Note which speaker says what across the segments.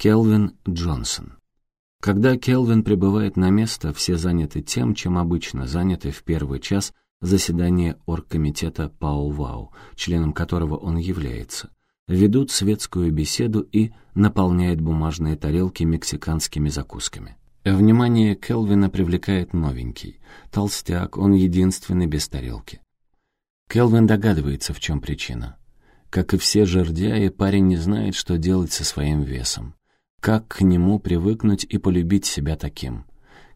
Speaker 1: Келвин Джонсон Когда Келвин прибывает на место, все заняты тем, чем обычно заняты в первый час заседания оргкомитета Пау-Вау, членом которого он является. Ведут светскую беседу и наполняют бумажные тарелки мексиканскими закусками. Внимание Келвина привлекает новенький. Толстяк, он единственный без тарелки. Келвин догадывается, в чем причина. Как и все жердяи, парень не знает, что делать со своим весом. Как к нему привыкнуть и полюбить себя таким?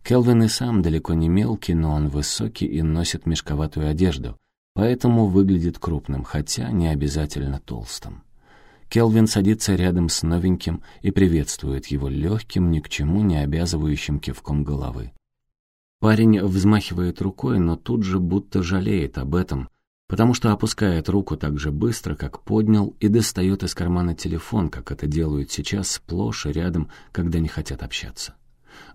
Speaker 1: Келвин и сам далеко не мелкий, но он высокий и носит мешковатую одежду, поэтому выглядит крупным, хотя не обязательно толстым. Келвин садится рядом с новеньким и приветствует его легким, ни к чему не обязывающим кивком головы. Парень взмахивает рукой, но тут же будто жалеет об этом, потому что опускает руку так же быстро, как поднял, и достает из кармана телефон, как это делают сейчас сплошь и рядом, когда не хотят общаться.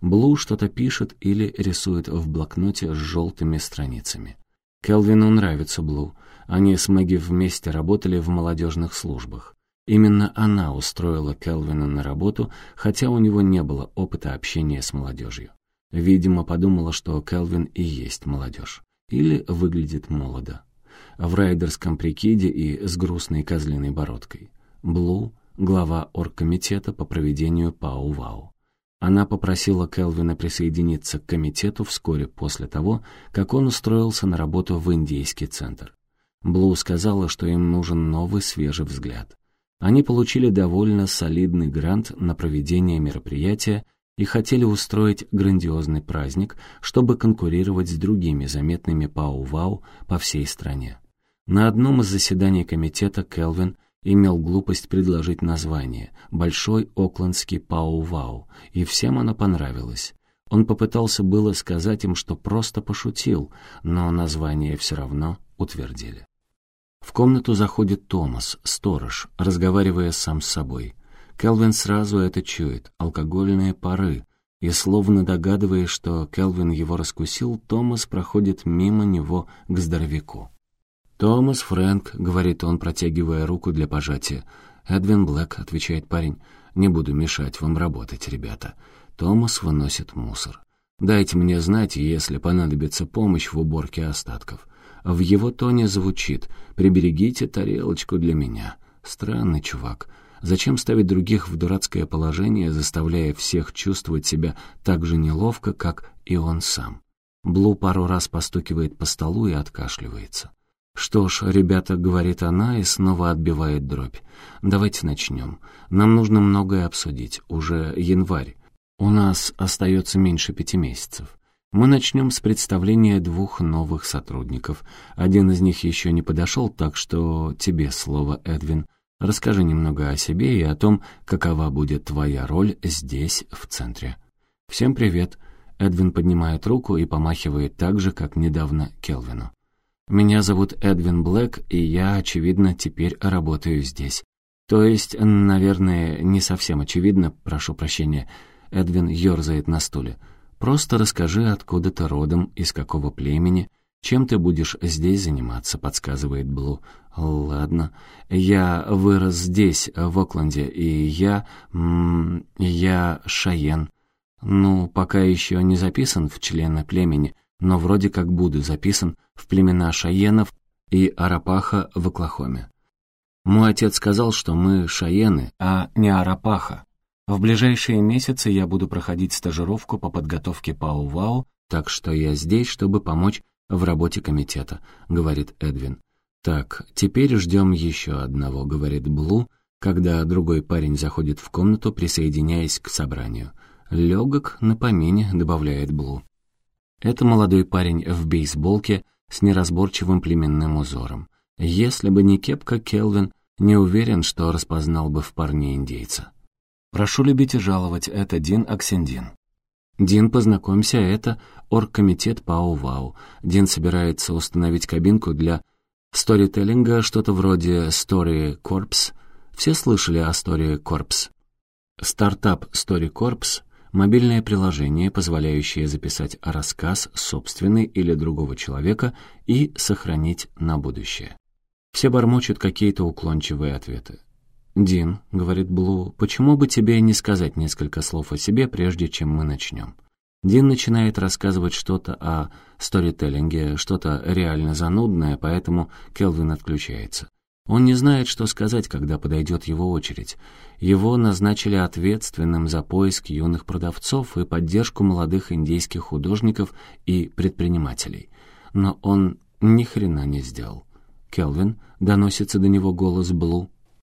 Speaker 1: Блу что-то пишет или рисует в блокноте с желтыми страницами. Келвину нравится Блу. Они с Мэгги вместе работали в молодежных службах. Именно она устроила Келвина на работу, хотя у него не было опыта общения с молодежью. Видимо, подумала, что Келвин и есть молодежь. Или выглядит молодо. В райдерском прикиде и с грустной козлиной бородкой. Блу — глава оргкомитета по проведению Пау-Вау. Она попросила Келвина присоединиться к комитету вскоре после того, как он устроился на работу в индийский центр. Блу сказала, что им нужен новый свежий взгляд. Они получили довольно солидный грант на проведение мероприятия и хотели устроить грандиозный праздник, чтобы конкурировать с другими заметными пау-вау по всей стране. На одном из заседаний комитета Келвин имел глупость предложить название «Большой Оклендский Пау-Вау», и всем оно понравилось. Он попытался было сказать им, что просто пошутил, но название все равно утвердили. В комнату заходит Томас, сторож, разговаривая сам с собой. Келвин сразу это чует, алкогольные пары, и словно догадываясь, что Келвин его раскусил, Томас проходит мимо него к здоровяку. «Томас Фрэнк», — говорит он, протягивая руку для пожатия. «Эдвин Блэк», — отвечает парень, — «не буду мешать вам работать, ребята». Томас выносит мусор. «Дайте мне знать, если понадобится помощь в уборке остатков». В его тоне звучит «Приберегите тарелочку для меня». Странный чувак. Зачем ставить других в дурацкое положение, заставляя всех чувствовать себя так же неловко, как и он сам? Блу пару раз постукивает по столу и откашливается. «Что ж, ребята», — говорит она и снова отбивает дробь. «Давайте начнем. Нам нужно многое обсудить. Уже январь. У нас остается меньше пяти месяцев. Мы начнем с представления двух новых сотрудников. Один из них еще не подошел, так что тебе слово, Эдвин. Расскажи немного о себе и о том, какова будет твоя роль здесь, в центре. Всем привет. Эдвин поднимает руку и помахивает так же, как недавно Келвину. Меня зовут Эдвин Блэк, и я, очевидно, теперь работаю здесь. То есть, наверное, не совсем очевидно, прошу прощения. Эдвин ерзает на стуле. Просто расскажи, откуда ты родом, из какого племени, чем ты будешь здесь заниматься, подсказывает Блу. Ладно. Я вырос здесь, в Окленде, и я... М я Шаен. Ну, пока еще не записан в члены племени, но вроде как буду записан в племена Шаенов и Арапаха в Оклахоме. Мой отец сказал, что мы Шаены, а не Арапаха. В ближайшие месяцы я буду проходить стажировку по подготовке ПАУ-ВАУ, так что я здесь, чтобы помочь в работе комитета», — говорит Эдвин. «Так, теперь ждем еще одного», — говорит Блу, когда другой парень заходит в комнату, присоединяясь к собранию. «Легок на помине», — добавляет Блу. Это молодой парень в бейсболке с неразборчивым племенным узором. Если бы не кепка, Келвин не уверен, что распознал бы в парне индейца. Прошу любить и жаловать, это Дин Аксендин. Дин, познакомься, это оргкомитет Пау-Вау. Дин собирается установить кабинку для сторителлинга, что-то вроде Story Corps. Все слышали о Story Corps? Стартап Story Corps Мобильное приложение, позволяющее записать рассказ собственный или другого человека и сохранить на будущее. Все бормочут какие-то уклончивые ответы. «Дин», — говорит Блу, — «почему бы тебе не сказать несколько слов о себе, прежде чем мы начнем?» Дин начинает рассказывать что-то о сторителлинге, что-то реально занудное, поэтому Келвин отключается. Он не знает, что сказать, когда подойдет его очередь. Его назначили ответственным за поиск юных продавцов и поддержку молодых индейских художников и предпринимателей. Но он ни хрена не сделал. «Келвин», — доносится до него голос Блу,